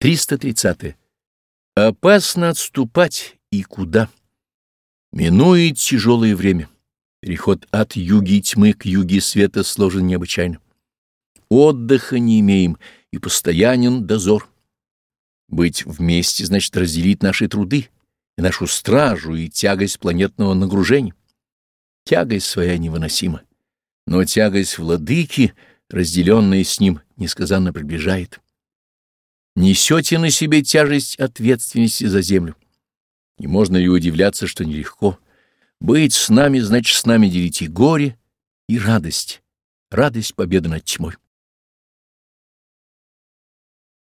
330. Опасно отступать и куда? Минует тяжелое время. Переход от юги тьмы к юге света сложен необычайно. Отдыха не имеем, и постоянен дозор. Быть вместе значит разделить наши труды, и нашу стражу, и тягость планетного нагружения. Тягость своя невыносима, но тягость владыки, разделенная с ним, несказанно приближает несете на себе тяжесть ответственности за землю. И можно ли удивляться, что нелегко? Быть с нами, значит, с нами делить и горе, и радость, радость победы над тьмой.